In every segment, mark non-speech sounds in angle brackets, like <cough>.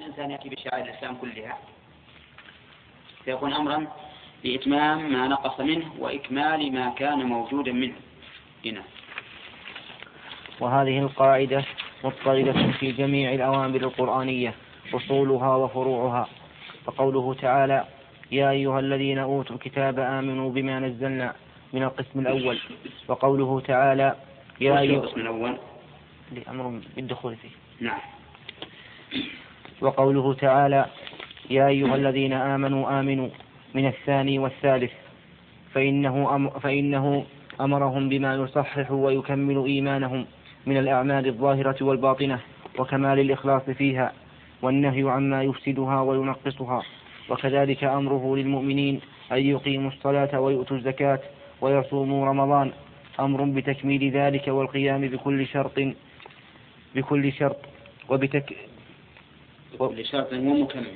الإنسان يأتي بشعائر الإسلام كلها. فيكون أمرا بإتمام ما نقص منه وإكمال ما كان موجودا منه. هنا. وهذه القاعدة مضطردة في جميع الأوامر القرآنية أصولها وفروعها. فقوله تعالى يا أيها الذين أوتوا الكتاب آمنوا بما نزلنا من القسم الأول. وقوله تعالى يا أيها القسم الأول؟ لأمر بالدخول فيه. نعم. وقوله تعالى يا أيها الذين آمنوا آمنوا من الثاني والثالث فإنه, أم فإنه أمرهم بما يصحح ويكمل إيمانهم من الأعمال الظاهرة والباطنة وكمال الإخلاص فيها والنهي عما يفسدها وينقصها وكذلك أمره للمؤمنين أن يقيموا الصلاة ويؤتوا الزكاة ويصوموا رمضان. أمر بتكميل ذلك والقيام بكل شرط بكل شرط وبتك بكل شرط ومكمل.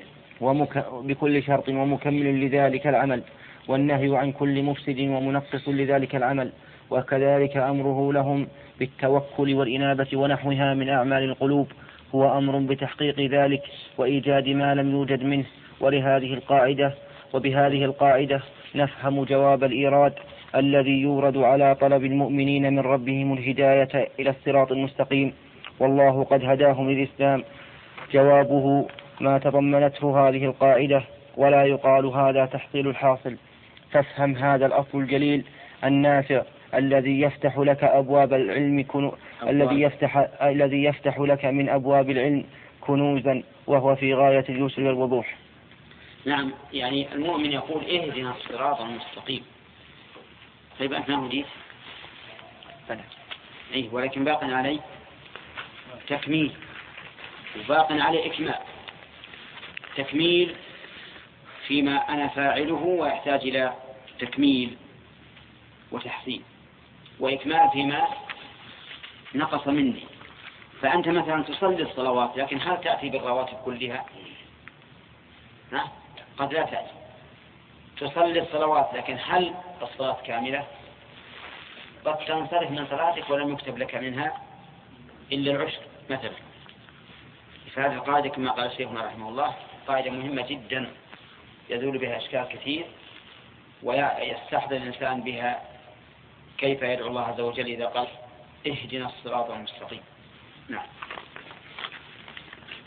ومك... بكل شرط ومكمل لذلك العمل والنهي عن كل مفسد ومنقص لذلك العمل وكذلك أمره لهم بالتوكل والإنابة ونحوها من أعمال القلوب هو أمر بتحقيق ذلك وإيجاد ما لم يوجد منه ولهذه القاعدة وبهذه القاعدة نفهم جواب الإيراد الذي يورد على طلب المؤمنين من ربهم الهداية إلى الصراط المستقيم. والله قد هداهم للإسلام جوابه ما تضمنته هذه القاعدة ولا يقال هذا تحصيل الحاصل فافهم هذا الأصل الجليل النافع الذي يفتح لك أبواب العلم كنو... الذي يفتح الذي يفتح لك من أبواب العلم كنوزا وهو في غاية اليسر والوضوح. نعم يعني المؤمن يقول اهدنا الصراط المستقيم. طيب ما هديت؟ بلى. أي ولكن باق علي تكميل وباق عليه إكمال. تكميل فيما أنا فاعله ويحتاج إلى تكميل وتحسين. وإكمال فيما نقص مني. فأنت مثلا تصلي الصلوات لكن هل تأتي بالرواتب كلها؟ ها؟ قد لا تأتي. تصلي الصلوات لكن هل الصلاة كاملة؟ قد تنصرف من صلاتك ولم يكتب لك منها إلا العشر مثلا. فهذه القاعدة كما قال شيخنا رحمه الله قاعدة مهمة جدا يزول بها أشكال كثير ويستحضر الإنسان بها كيف يدعو الله عز وجل إذا قال اهدنا الصراط المستقيم. نعم.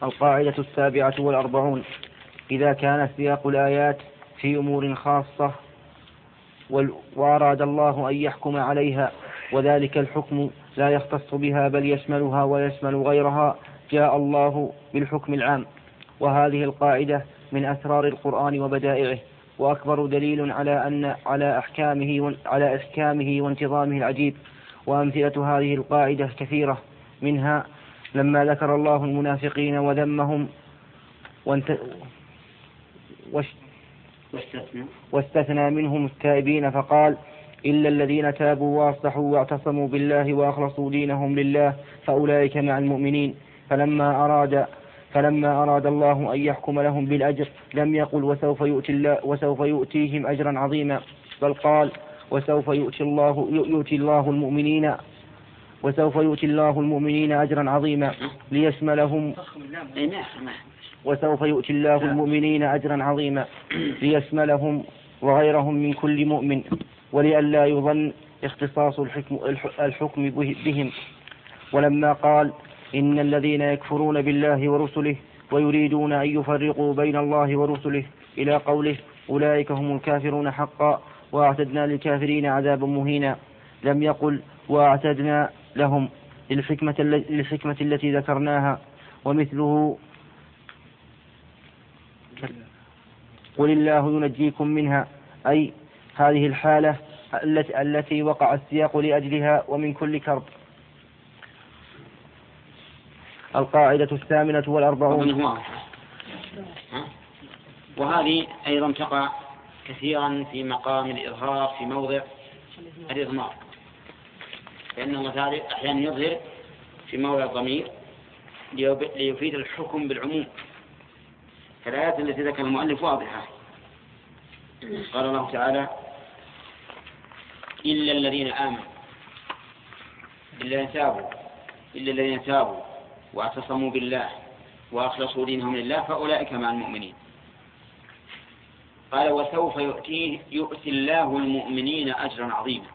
القاعدة السابعة والأربعون إذا كان سياق الآيات في أمور خاصة وأراد الله أن يحكم عليها وذلك الحكم لا يختص بها بل يشملها ويشمل غيرها جاء الله بالحكم العام وهذه القاعدة من أسرار القرآن وبدائعه وأكبر دليل على أن على أحكامه على إحكامه وانتظامه العجيب وأمثلة هذه القاعدة كثيرة منها لما ذكر الله المنافقين وذمهم وانت واستثنى منهم التائبين فقال إلا الذين تابوا وأصلحوا واعتصموا بالله وأخلصوا دينهم لله فأولئك مع المؤمنين. فلما أراد فلما أراد الله أن يحكم لهم بالأجر لم يقل وسوف يؤتي الله وسوف يؤتيهم أجرا عظيما بل قال وسوف يؤتي الله يؤتي الله المؤمنين وسوف يؤتي الله المؤمنين أجرا عظيما ليشملهم وسوف يؤتي الله المؤمنين أجرا عظيما ليشملهم وغيرهم من كل مؤمن ولئلا يظن اختصاص الحكم, الحكم بهم. ولما قال إن الذين يكفرون بالله ورسله ويريدون أن يفرقوا بين الله ورسله إلى قوله أولئك هم الكافرون حقا وأعتدنا للكافرين عذابا مهينا. لم يقل وأعتدنا لهم للحكمة, للحكمة التي ذكرناها ومثله قل الله ينجيكم منها. أي هذه الحالة التي وقع السياق لأجلها ومن كل كرب. القاعدة الثامنة والأربعون. وهذه أيضا تقع كثيرا في مقام الإظهار في موضع الإضمار. الله تعالى أحيانا يظهر في موضع الضمير ليفيد الحكم بالعموم. فالآيات التي ذكر المؤلف واضحة. قال الله تعالى إلا الذين آمنوا. إلا تابوا. إلا الذين تابوا. واعتصموا بالله وأخلصوا دينهم لله فأولئك مع المؤمنين. قال وسوف يؤتيه يؤتي الله المؤمنين أجرا عظيما.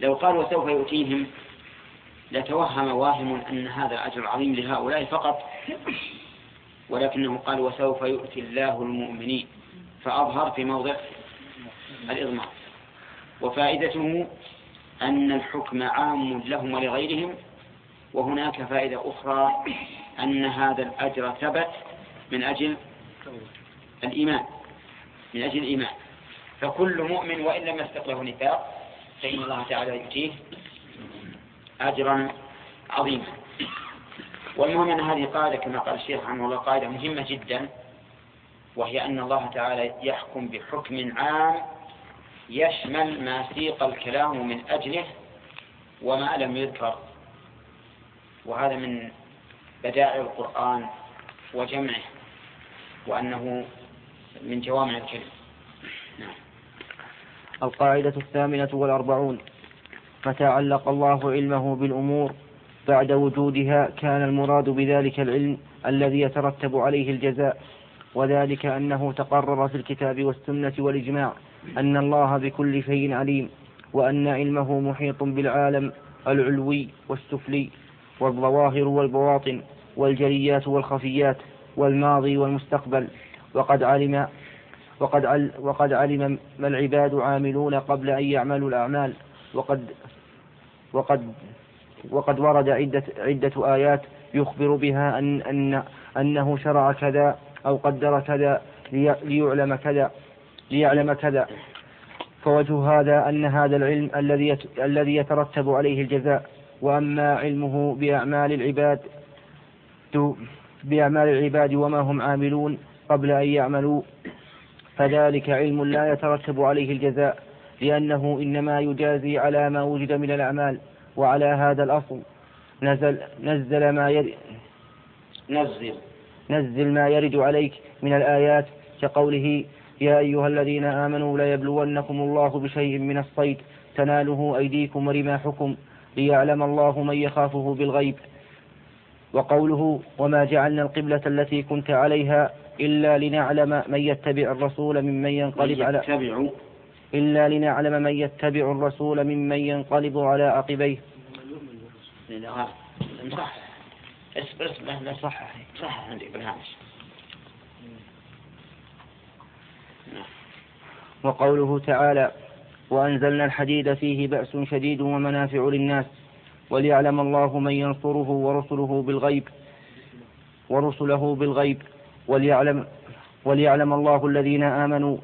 لو قال وسوف يؤتيهم لتوهم واهم أن هذا الأجر العظيم لهؤلاء فقط ولكنه قال وسوف يؤتي الله المؤمنين. فأظهر في موضع الإضمار. وفائدته أن الحكم عام لهم ولغيرهم وهناك فائدة أخرى أن هذا الأجر ثبت من أجل الإيمان من أجل الإيمان. فكل مؤمن وإن لم يسبق له نفاق فإن الله تعالى يؤتيه أجرا عظيما. والمهم أن هذه قاعدة كما قال الشيخ رحمه الله قاعدة مهمة جدا وهي أن الله تعالى يحكم بحكم عام يشمل ما سيق الكلام من أجله وما لم يذكر. وهذا من بدائع القرآن وجمعه وأنه من جوامع الكلم. نعم. القاعدة الثامنة والأربعون. متى علق الله علمه بالأمور بعد وجودها كان المراد بذلك العلم الذي يترتب عليه الجزاء وذلك أنه تقرر في الكتاب والسنة والإجماع أن الله بكل شيء عليم وأن علمه محيط بالعالم العلوي والسفلي. والظواهر والبواطن والجليات والخفيات والماضي والمستقبل. وقد علم وقد عل وقد علم ما العباد عاملون قبل أن يعملوا الأعمال. وقد وقد وقد ورد عدة عدة آيات يخبر بها أن أن أنه شرع كذا أو قدر كذا ليعلم كذا ليعلم كذا. فوجه هذا أن هذا العلم الذي الذي يترتب عليه الجزاء. وأما علمه بأعمال العباد بأعمال العباد وما هم عاملون قبل أن يعملوا فذلك علم لا يترتب عليه الجزاء لأنه إنما يجازي على ما وجد من الأعمال وعلى هذا الأصل. نزل نزل ما نزل نزل ما يرد عليك من الآيات كقوله يا أيها الذين آمنوا ليبلونكم الله بشيء من الصيد تناله أيديكم ورماحكم. ليعلم الله من يخافه بالغيب. وقوله وما جعلنا القبلة التي كنت عليها إلا لنعلم من يتبع الرسول ممن ينقلب على إلا لنعلم من يتبع الرسول ممن ينقلب على عقبيه. صح صح بالهامش وقوله تعالى وأنزلنا الحديد فيه بأس شديد ومنافع للناس وليعلم الله من ينصره ورسله بالغيب ورسله بالغيب وليعلم وليعلم الله الذين آمنوا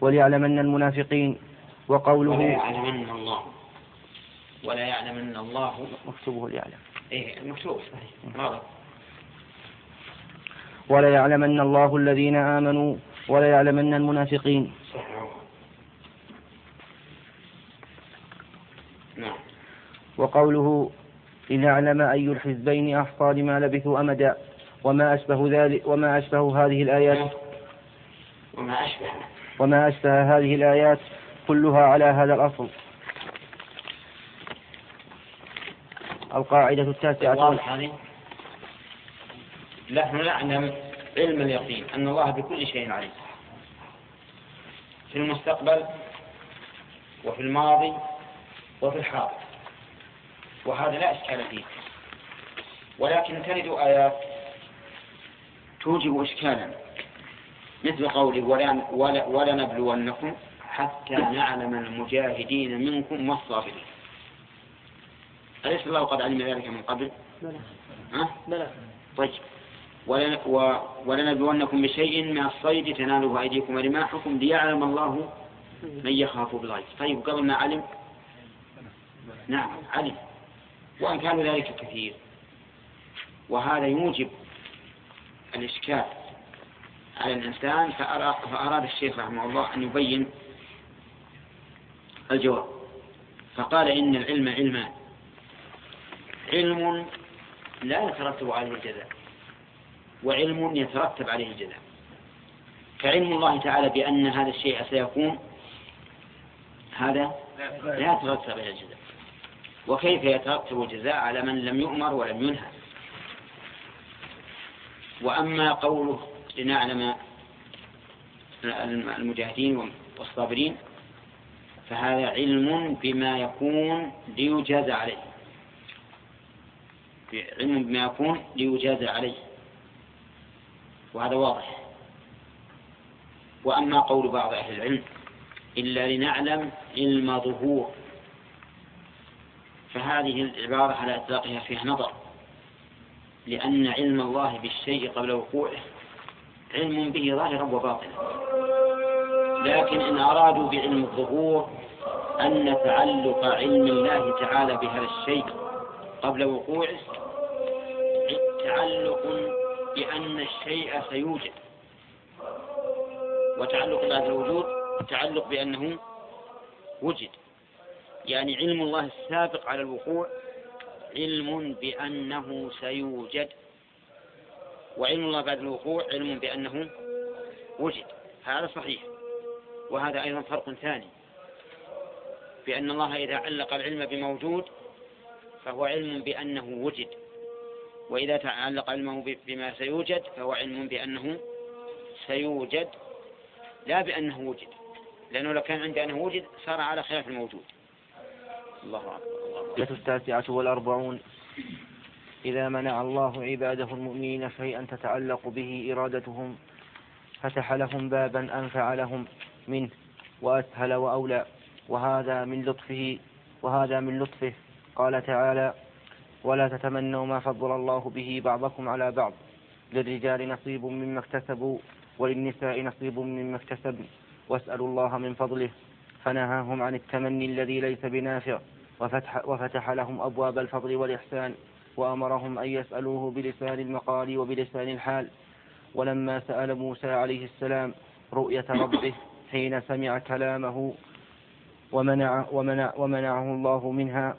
وليعلمن المنافقين وقوله ولا يعلمن الله ولا يعلمن الله مكتوبه ليعلم. إيه مكتوب. صحيح ولا يعلمن الله الذين آمنوا ولا يعلمن المنافقين نعم وقوله لنعلم أي الحزبين أحصى لما لبثوا أمدا وما أشبه ذلك وما أشبه هذه الآيات وما أشبه وما أشبه هذه الآيات كلها على هذا الأصل. القاعدة التاسعة. واضح نحن نعلم علم اليقين أن الله بكل شيء عليم. في المستقبل وفي الماضي وفي الحاضر. وهذا لا إشكال فيه. ولكن ترد آيات توجب إشكالا. مثل قوله ولا, ولا, ولا نبلونكم حتى نعلم المجاهدين منكم والصابرين أليس الله قد علم ذلك من قبل؟ بلى. ها؟ بلى. طيب. ولنبلونكم بشيء من الصيد تناله أيديكم ورماحكم ليعلم الله من يخاف بالغيب طيب قبل ما علم نعم علم. وأن كان ذلك كثير. وهذا يوجب الإشكال على الإنسان فأراد الشيخ رحمه الله أن يبين الجواب. فقال إن العلم علمان علم لا يترتب عليه الجزاء وعلم يترتب عليه الجزاء فعلم الله تعالى بأن هذا الشيء سيكون هذا لا يترتب عليه الجزاء وكيف يترتب الجزاء على من لم يؤمر ولم ينهى. وأما قوله لنعلم المجاهدين والصابرين فهذا علم بما يكون ليجاز عليه. علم بما يكون ليجاز عليه. وهذا واضح. وأما قول بعض أهل العلم إلا لنعلم علم ظهور. فهذه العبارة على إطلاقها فيها نظر لأن علم الله بالشيء قبل وقوعه علم به ظاهرا وباطنا. لكن إن أرادوا بعلم الظهور أن تعلق علم الله تعالى بهذا الشيء قبل وقوعه تعلق بأن الشيء سيوجد. وتعلق بعد الوجود تعلق بأنه وجد. يعني علم الله السابق على الوقوع علم بأنه سيوجد. وعلم الله بعد الوقوع علم بأنه وجد. هذا صحيح. وهذا أيضا فرق ثاني. بأن الله إذا علق العلم بموجود فهو علم بأنه وجد. وإذا تعلق علمه بما سيوجد فهو علم بأنه سيوجد. لا بأنه وجد. لأنه لو كان عند أنه وجد صار على خلاف الموجود. الله أكبر التاسعة والأربعون إذا منع الله عباده المؤمنين شيئا تتعلق به إرادتهم فتح لهم بابا أنفع لهم منه وأسهل وأولى. وهذا من لطفه وهذا من لطفه. قال تعالى ولا تتمنوا ما فضل الله به بعضكم على بعض للرجال نصيب مما اكتسبوا وللنساء نصيب مما اكتسبن. واسألوا الله من فضله. فنهاهم عن التمني الذي ليس بنافع وفتح, وفتح لهم أبواب الفضل والإحسان وأمرهم أن يسألوه بلسان المقال وبلسان الحال. ولما سأل موسى عليه السلام رؤية ربه حين سمع كلامه ومنع ومنع ومنعه الله منها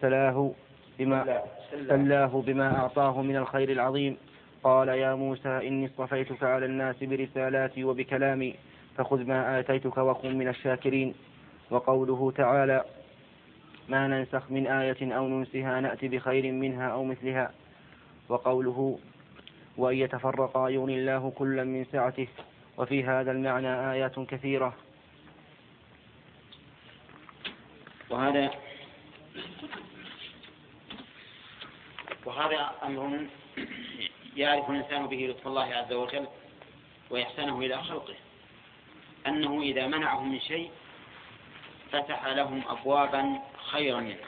سلاه بما سلاه بما أعطاه من الخير العظيم. قال يا موسى إني اصطفيتك على الناس برسالاتي وبكلامي فخذ ما آتيتك وكن من الشاكرين. وقوله تعالى ما ننسخ من آية أو ننسها نأتي بخير منها أو مثلها. وقوله وأن يتفرقا يغني الله كلا من سعته. وفي هذا المعنى آيات كثيرة. وهذا وهذا أمر يعرف الإنسان به لطف الله عز وجل وإحسانه إلى خلقه. أنه إذا منعهم من شيء فتح لهم أبوابا خيرا منه.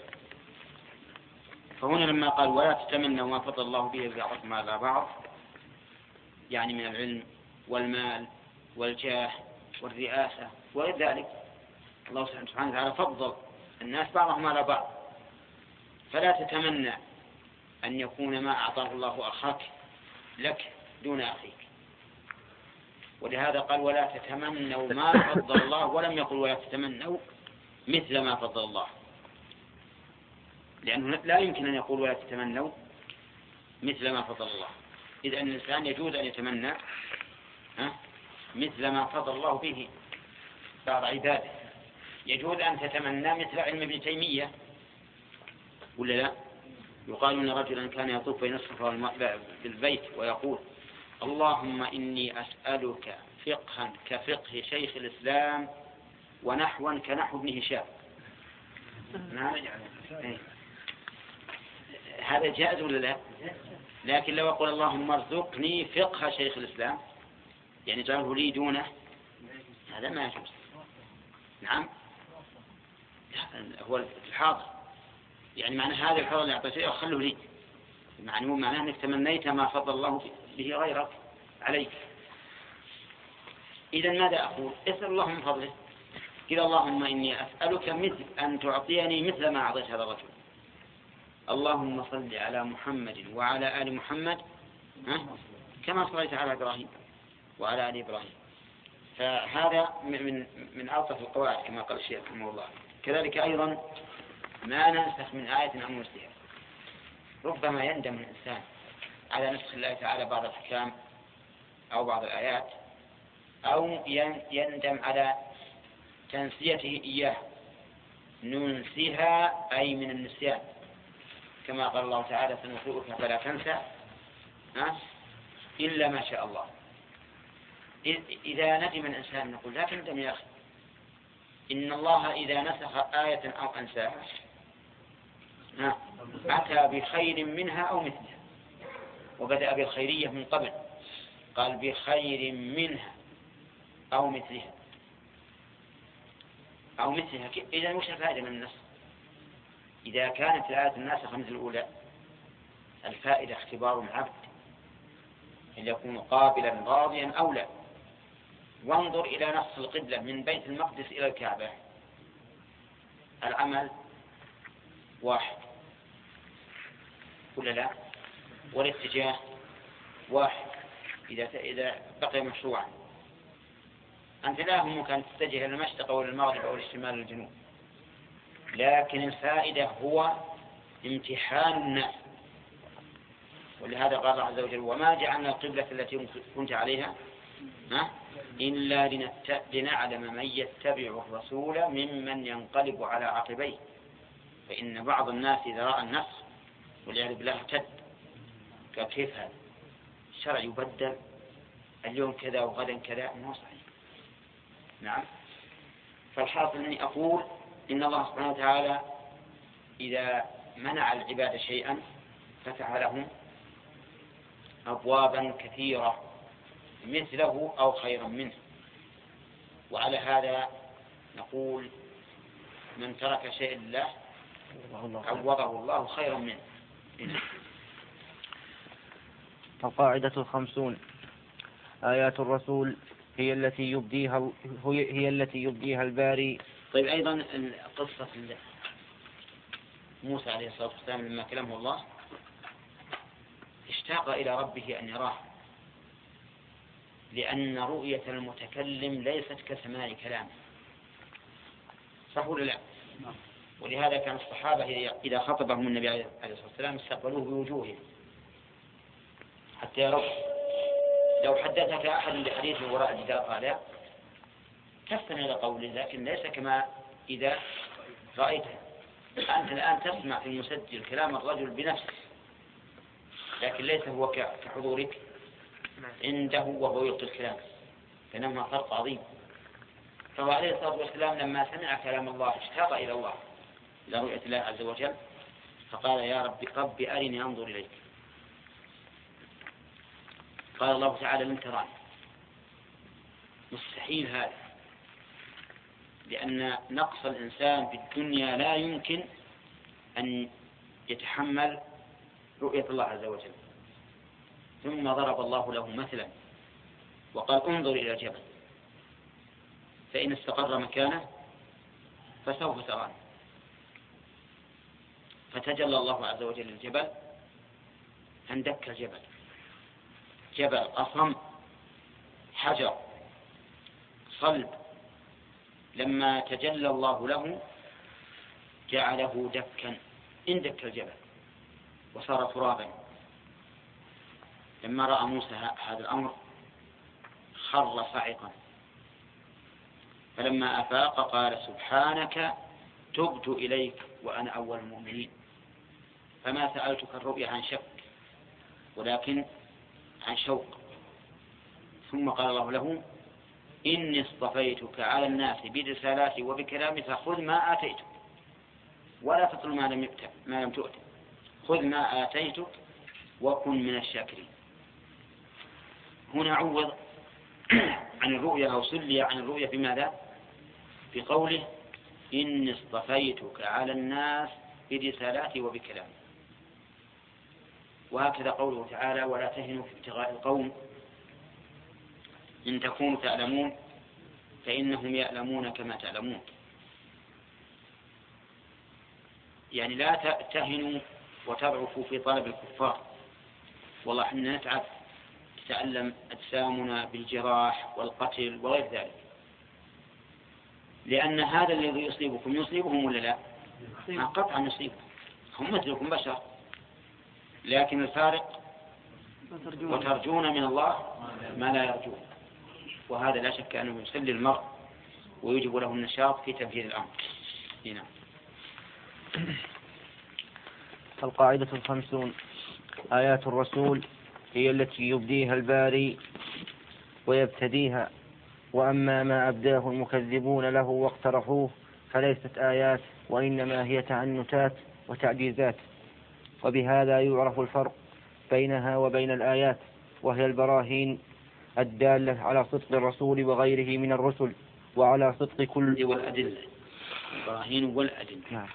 فهنا لما قال ولا تتمنوا ما فضل الله به بعضكم على بعض يعني من العلم والمال والجاه والرئاسة وغير ذلك الله سبحانه وتعالى فضل الناس بعضهم على بعض. فلا تتمنى أن يكون ما أعطاه الله أخاك لك دون أخيك. ولهذا قال ولا تتمنوا ما <laughs> فضل الله ولم يقل ولا تتمنوا مثل ما فضل الله. لأنه لا يمكن أن يقول ولا تتمنوا مثل ما فضل الله. إذا أن الإنسان يجوز أن يتمنى مثل ما فضل الله به بعض عباده. يجوز أن تتمنى مثل علم ابن تيمية. ولا لا؟ يقال أن رجلا كان يطوف بين الصفا بالبيت ويقول اللهم إني أسألك فقها كفقه شيخ الإسلام ونحوا كنحو ابن هشام. نعم. هذا جائز ولا لا؟ لكن لو أقول اللهم ارزقني فقه شيخ الإسلام يعني جعله لي دونه هذا ما يجوز. نعم؟ هو الحاضر. يعني معنى هذا الفضل اللي أعطيته خله لي. يعني مو معناه أنك تمنيت ما فضل الله به غيرك عليك. إذا ماذا أقول؟ اسأل الله من فضله. قل اللهم إني أسألك مثل أن تعطيني مثل ما أعطيت هذا الرجل. اللهم صل على محمد وعلى آل محمد كما صليت على إبراهيم وعلى آل إبراهيم. فهذا من من ألطف القواعد كما قال الشيخ رحمه الله. كذلك أيضا ما ننسخ من آية أو نسيها ربما يندم الإنسان. على نسخ الله تعالى بعض الأحكام أو بعض الآيات أو يندم على تنسيته إياه. ننسيها أي من النسيان. كما قال الله تعالى سنقرئك فلا تنسى. إلا ما شاء الله. إذا ندم الإنسان نقول لا تندم يا أخي. إن الله إذا نسخ آية أو أنساها أتى بخير منها أو مثلها. وبدأ بالخيرية من قبل. قال بخير منها أو مثلها. أو مثلها. إذا وش الفائدة من النسخ إذا كانت الآية الناسخة مثل الأولى الفائدة اختبار العبد. أن يكون قابلا راضيا أو لا. وانظر إلى نص القبلة من بيت المقدس إلى الكعبة. العمل واحد. ولا لا؟ والاتجاه واحد إذا إذا بقي مشروعا. أنت لا همك أن تتجه إلى المشرق أو المغرب أو الشمال والجنوب لكن الفائدة هو امتحان الناس. ولهذا قال الله عز وجل وما جعلنا القبلة التي كنت عليها ها إلا لنعلم من يتبع الرسول ممن ينقلب على عقبيه. فإن بعض الناس إذا رأى النص والعياذ بالله ارتد قال كيف هذا؟ الشرع يبدل اليوم كذا وغدا كذا. ما صحيح. نعم. فالحاصل اني أقول إن الله سبحانه وتعالى إذا منع العباد شيئا فتح لهم ابوابا كثيرة مثله أو خيرا منه. وعلى هذا نقول من ترك شيئا لله عوضه الله خيرا. منه. القاعدة الخمسون آيات الرسول هي التي يبديها هي التي يبديها الباري طيب أيضا قصة موسى عليه الصلاة والسلام لما كلمه الله اشتاق إلى ربه أن يراه لأن رؤية المتكلم ليست كسماع كلامه صح ولا لا؟ نعم. ولهذا كان الصحابة إذا خطبهم النبي عليه الصلاة والسلام استقبلوه بوجوههم حتى يروا لو حدثك أحد بحديث وراء الجدار قال تستمع إلى قوله لكن ليس كما إذا رأيته أنت الآن تسمع في المسجل كلام الرجل بنفسه لكن ليس هو كحضورك. عنده وهو يلقي الكلام. بينهما فرق عظيم فهو عليه الصلاة والسلام لما سمع كلام الله اشتاق إلى الله إلى رؤية الله عز وجل فقال يا رب رب أرني أنظر إليك. قال الله تعالى لن تراني مستحيل هذا. لأن نقص الإنسان في الدنيا لا يمكن أن يتحمل رؤية الله عز وجل. ثم ضرب الله له مثلا وقال انظر إلى الجبل فإن استقر مكانه فسوف تراني فتجلى الله عز وجل الجبل فاندك الجبل. جبل أصم حجر صلب. لما تجلى الله له جعله دكا. اندك الجبل وصار ترابا. لما رأى موسى هذا الأمر خر صعقا فلما أفاق قال سبحانك تبت إليك وأنا أول المؤمنين. فما سألتك الرؤيا عن شك ولكن عن شوق. ثم قال الله له إني اصطفيتك على الناس برسالاتي وبكلامي فخذ ما آتيتك. ولا تطل ما لم ما لم تؤت. خذ ما آتيتك وكن من الشاكرين. هنا عوض <clears throat> عن الرؤيا أو صلي عن الرؤيا بماذا؟ بقوله إني اصطفيتك على الناس برسالاتي وبكلامي. وهكذا قوله تعالى ولا تهنوا في ابتغاء القوم إن تكونوا تعلمون فإنهم يعلمون كما تعلمون. يعني لا تهنوا وتضعفوا في طلب الكفار. والله إحنا نتعب تتألم أجسامنا بالجراح والقتل وغير ذلك. لأن هذا الذي يصيبكم يصيبهم ولا لا؟ قطعا يصيبهم. هم مثلكم بشر. لكن الفارق وترجون. من الله ما لا يرجون. وهذا لا شك أنه يسلي المرء ويجب له النشاط في تنفيذ الأمر. هنا. القاعدة الخمسون. آيات الرسول هي التي يبديها الباري ويبتديها. وأما ما أبداه المكذبون له واقترحوه فليست آيات وإنما هي تعنتات وتعجيزات. وبهذا يعرف الفرق بينها وبين الآيات وهي البراهين الدالة على صدق الرسول وغيره من الرسل وعلى صدق كل والأدلة. البراهين والأدلة. نعم.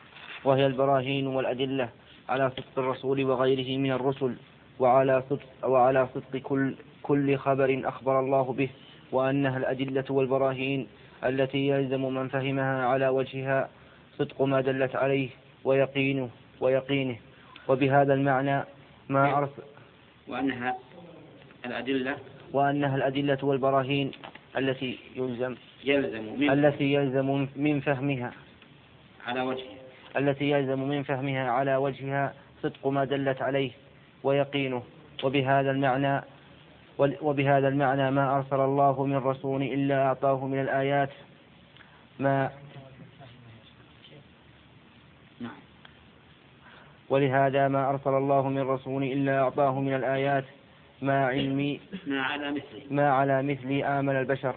وهي البراهين والأدلة على صدق الرسول وغيره من الرسل وعلى صدق وعلى صدق كل كل خبر أخبر الله به وأنها الأدلة والبراهين التي يلزم من فهمها على وجهها صدق ما دلت عليه ويقينه ويقينه. وبهذا المعنى ما أرسل وأنها الأدلة. وأنها الأدلة والبراهين التي يلزم يلزم من التي يلزم من فهمها. على وجهه التي يلزم من فهمها على وجهها صدق ما دلت عليه ويقينه. وبهذا المعنى وبهذا المعنى ما أرسل الله من رسول إلا أعطاه من الآيات. ما نعم ولهذا ما أرسل الله من رسول إلا أعطاه من الآيات ما علمي ما على مثله. ما على مثل آمن البشر.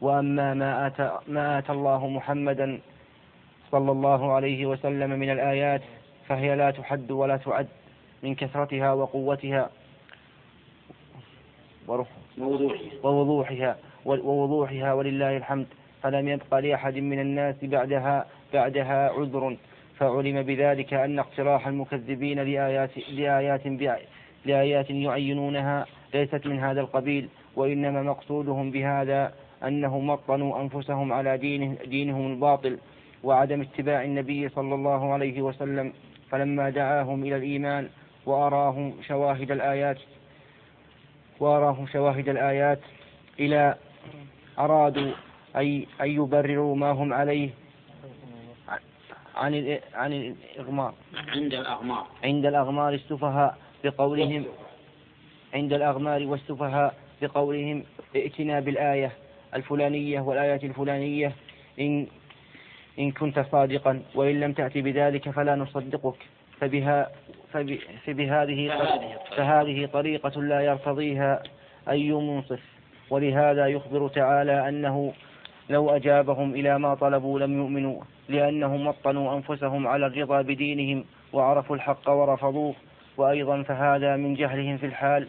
وأما ما آتى, ما آتى الله محمدا صلى الله عليه وسلم من الآيات فهي لا تحد ولا تعد من كثرتها وقوتها ووضوحها. ووضوحها. ووضوحها ولله الحمد. فلم يبق لأحد من الناس بعدها بعدها عذر. فعلم بذلك أن اقتراح المكذبين لآيات لآيات لآيات يعينونها ليست من هذا القبيل وإنما مقصودهم بهذا أنهم وطنوا أنفسهم على دينه دينهم الباطل وعدم اتباع النبي صلى الله عليه وسلم فلما دعاهم إلى الإيمان وأراهم شواهد الآيات وأراهم شواهد الآيات إلى أرادوا أي أن يبرروا ما هم عليه عن عن الإغمار. عند الأغمار. عند الأغمار السفهاء بقولهم عند الأغمار والسفهاء بقولهم ائتنا بالآية الفلانية والآية الفلانية إن إن كنت صادقا وإن لم تأتي بذلك فلا نصدقك. فبها فبهذه فهذه طريقة لا يرتضيها أي منصف. ولهذا يخبر تعالى أنه لو أجابهم إلى ما طلبوا لم يؤمنوا لأنهم وطنوا أنفسهم على الرضا بدينهم وعرفوا الحق ورفضوه. وأيضا فهذا من جهلهم في الحال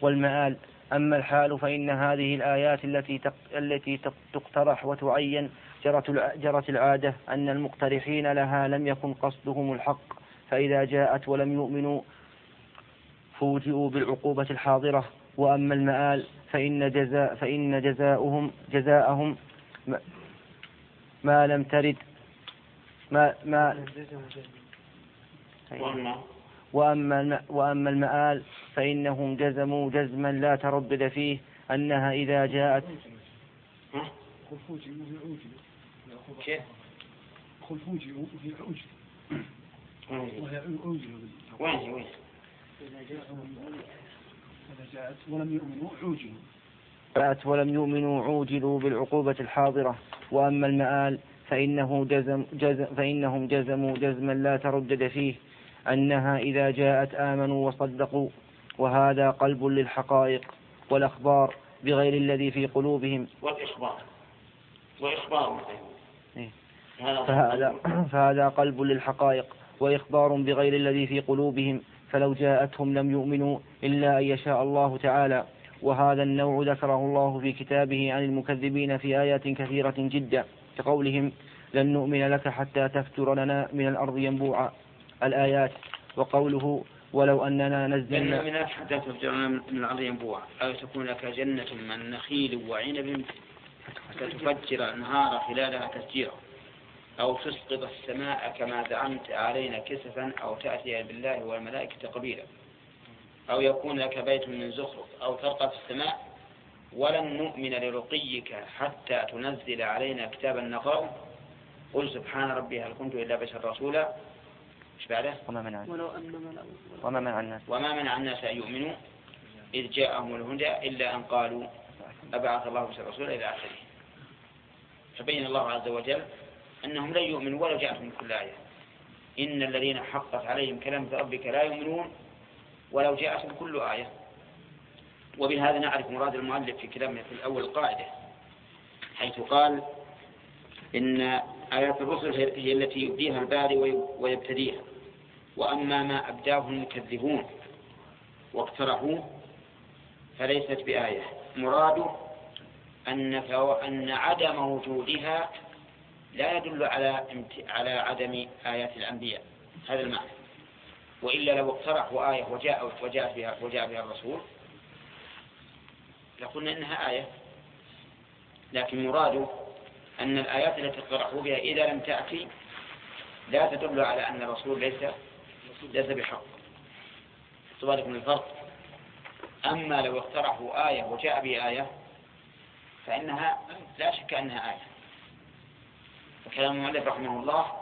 والمآل. أما الحال فإن هذه الآيات التي التي تقترح وتعين جرت جرت العادة أن المقترحين لها لم يكن قصدهم الحق. فإذا جاءت ولم يؤمنوا فوجئوا بالعقوبة الحاضرة. وأما المآل فإن جزاء فإن جزاؤهم جزاءهم ما لم ترد. ما ما. وأما. وأما المآل فإنهم جزموا جزما لا تردد فيه أنها إذا جاءت. كيف؟ في وهي عوجل وين وين؟ إذا جاءت ولم يؤمنوا عوجلوا. جاءت ولم يؤمنوا عوجلوا بالعقوبة الحاضرة. وأما المآل فإنه جزم جزم فإنهم جزموا جزما لا تردد فيه أنها إذا جاءت آمنوا وصدقوا وهذا قلب للحقائق والأخبار بغير الذي في قلوبهم. والإخبار. وإخبار إيه. فهذا, <clears throat> فهذا قلب للحقائق وإخبار بغير الذي في قلوبهم. فلو جاءتهم لم يؤمنوا إلا أن يشاء الله تعالى. وهذا النوع ذكره الله في كتابه عن المكذبين في آيات كثيرة جدا كقولهم لن نؤمن لك حتى تفتر لنا من الأرض ينبوعا. الآيات وقوله ولو أننا نزلنا من حتى تفجر من الأرض ينبوعا. أو تكون لك جنة من نخيل وعنب فتفجر الأنهار خلالها تفجيرا. أو تسقط السماء كما زعمت علينا كسفا أو تأتي بالله والملائكة قبيلا. أو يكون لك بيت من زخرف أو ترقى في السماء ولن نؤمن لرقيك حتى تنزل علينا كتابا نقرأه قل سبحان ربي هل كنت إلا بشر رسولا؟ إيش بعده؟ وما منع وما منع الناس. وما منع الناس أن يؤمنوا إذ جاءهم الهدى إلا أن قالوا أبعث الله بشر رسولا إلى آخره. فبين الله عز وجل أنهم لن يؤمنوا ولو جاءتهم كل آية. إن الذين حقت عليهم كلمة ربك لا يؤمنون. ولو جاءتهم كل آية. وبهذا نعرف مراد المؤلف في كلامه في الأول القاعدة حيث قال إن آيات الرسل هي التي يبديها الباري ويبتديها. وأما ما أبداه المكذبون واقترحوه فليست بآية. مراده أن أن عدم وجودها لا يدل على على عدم آيات الأنبياء. هذا المعنى. وإلا لو اقترحوا آية وجاء وجاء بها وجاء بها الرسول لقلنا إنها آية. لكن مراده أن الآيات التي اقترحوا بها إذا لم تأتي لا تدل على أن الرسول ليس ليس بحق. سؤالك من الفرق. أما لو اقترحوا آية وجاء بآية فإنها لا شك أنها آية. فكلام المؤلف رحمه الله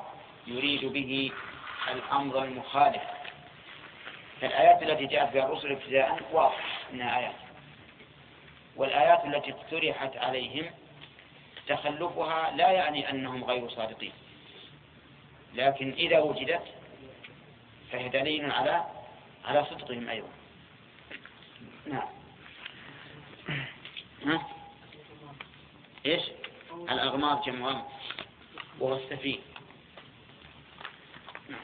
يريد به الأمر المخالف. فالآيات التي جاءت بها الرسل ابتداء واضح أنها آيات. والآيات التي اقترحت عليهم تخلفها لا يعني أنهم غير صادقين. لكن إذا وجدت فهي دليل على على صدقهم أيضا. نعم. ها؟ إيش؟ الأغمار جمع وهو السفين نعم.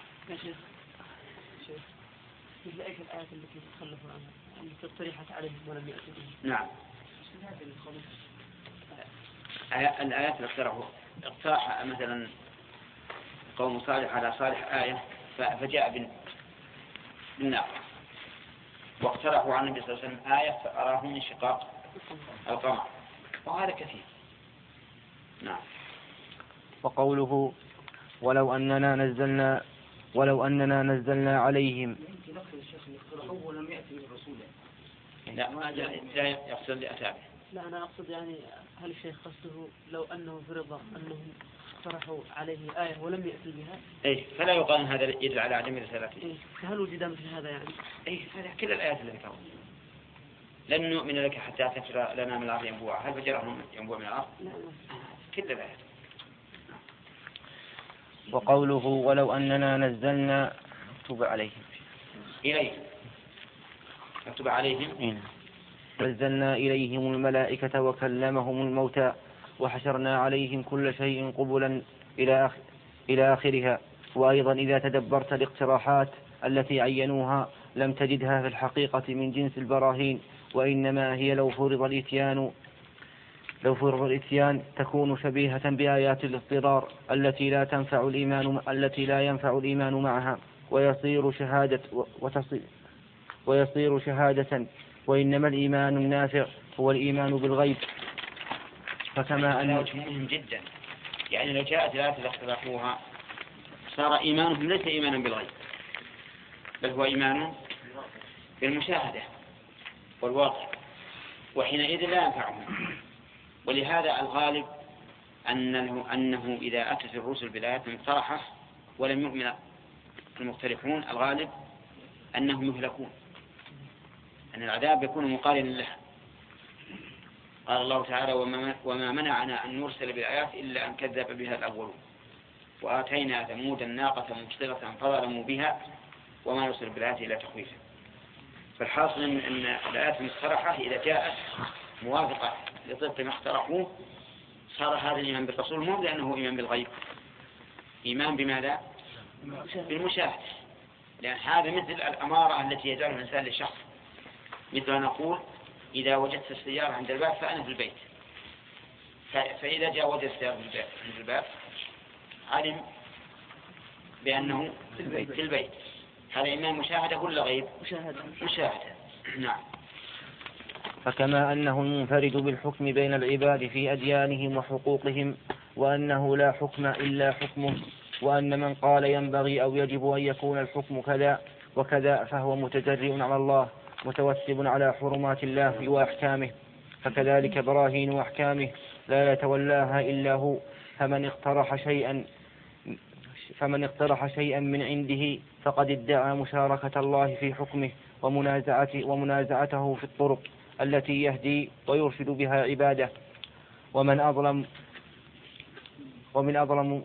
مثل إيش الآيات التي تتخلفوا عنها؟ التي اقترحت عليهم ولم يأتوا به نعم. الآيات اللي اقترحوا اقترح مثلا قوم صالح على صالح آية فجاء بالناقة واقترحوا عن النبي صلى الله عليه وسلم آية فأراهم انشقاق القمر. وهذا كثير. نعم. وقوله ولو أننا نزلنا ولو أننا نزلنا عليهم لا لا يقصد لأتابه لا أنا أقصد يعني هل الشيخ قصده لو أنه فرض أنهم اقترحوا عليه آية ولم يأتي بها؟ إيه فلا يقال أن هذا يدل على عدم رسالته. إيه فهل وجد مثل هذا يعني؟ إيه هذا كل الآيات اللي ذكرها لن نؤمن لك حتى تفجر لنا من الأرض ينبوعا. هل فجرهم ينبوع من الأرض؟ لا. كل الآيات. وقوله ولو أننا نزلنا مكتوب عليهم. إليه مكتوب عليهم. إيه. نزلنا إليهم الملائكة وكلمهم الموتى وحشرنا عليهم كل شيء قبلا إلى آخر إلى آخرها. وأيضا إذا تدبرت الاقتراحات التي عينوها لم تجدها في الحقيقة من جنس البراهين وإنما هي لو فرض الإتيان لو فرض الإتيان تكون شبيهة بآيات الاضطرار التي لا تنفع الإيمان التي لا ينفع الإيمان معها. ويصير شهادة وتصير ويصير شهادة وإنما الإيمان النافع هو الإيمان بالغيب. فكما أن مهم جدا. يعني لو جاءت اللي اختلفوها صار إيمانهم ليس إيمانا بالغيب بل هو إيمان بالمشاهدة والواقع وحينئذ لا ينفعهم. ولهذا الغالب أنه, أنه إذا أتت الرسل بالآيات المقترحة ولم يؤمن المختلفون الغالب أنهم يهلكون أن العذاب يكون مقارنا لها قال الله تعالى وما, وما منعنا أن نرسل بالآيات إلا أن كذب بها الأولون. وآتينا ثمود الناقة مبصرة فظلموا بها وما نرسل بالآيات إلا تخويفا. فالحاصل أن الآيات المقترحة إذا جاءت موافقة لطبق ما اقترحوه صار هذا الإيمان بالرسول مو لأنه إيمان بالغيب. إيمان بماذا؟ بالمشاهدة لأن هذا مثل الأمارة التي يجعلها الإنسان لشخص. مثل أن نقول إذا وجدت السيارة عند الباب فأنا في البيت. فإذا جاء وجد السيارة عند الباب علم بأنه في البيت, في البيت. هذا إيمان مشاهدة ولا غيب؟ مشاهدة. مشاهدة. نعم. فكما أنه المنفرد بالحكم بين العباد في أديانهم وحقوقهم وأنه لا حكم إلا حكمه. وأن من قال ينبغي أو يجب أن يكون الحكم كذا وكذا فهو متجرئ على الله متوسب على حرمات الله وأحكامه. فكذلك براهين وأحكامه لا يتولاها إلا هو. فمن اقترح شيئا فمن اقترح شيئا من عنده فقد ادعى مشاركة الله في حكمه ومنازعته, ومنازعته في الطرق التي يهدي ويرشد بها عباده. ومن أظلم ومن أظلم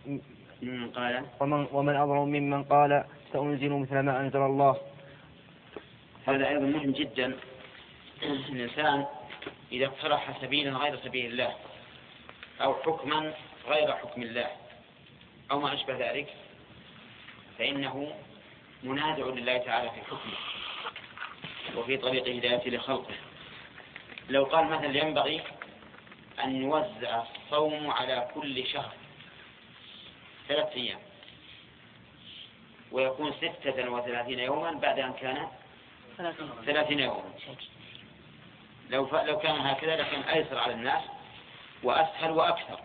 ممن قال؟ ومن, ومن أظلم ممن قال سأنزل مثل ما أنزل الله. هذا أيضا مهم جدا. الإنسان إذا اقترح سبيلا غير سبيل الله أو حكما غير حكم الله أو ما أشبه ذلك فإنه منازع لله تعالى في حكمه وفي طريق هدايته لخلقه. لو قال مثلا ينبغي أن يوزع الصوم على كل شهر ثلاثة أيام. ويكون ستة وثلاثين يوما بعد أن كان ثلاثين يوما. لو ف... لو كان هكذا لكان أيسر على الناس وأسهل وأكثر.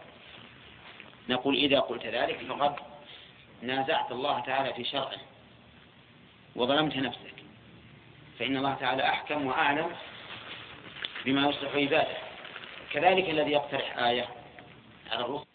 نقول إذا قلت ذلك فقد نازعت الله تعالى في شرعه وظلمت نفسك. فإن الله تعالى أحكم وأعلم بما يصلح عباده. كذلك الذي يقترح آية على الرسل.